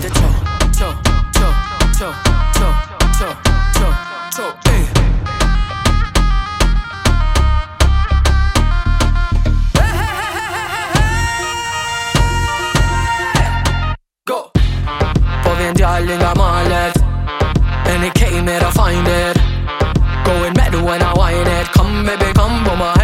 had to choke, choke, choke, choke, choke, choke, choke, eh. choke, hey. Darling, I'm on it, and it came here to find it. Going mad when I whine it. Come, baby, come, boomer.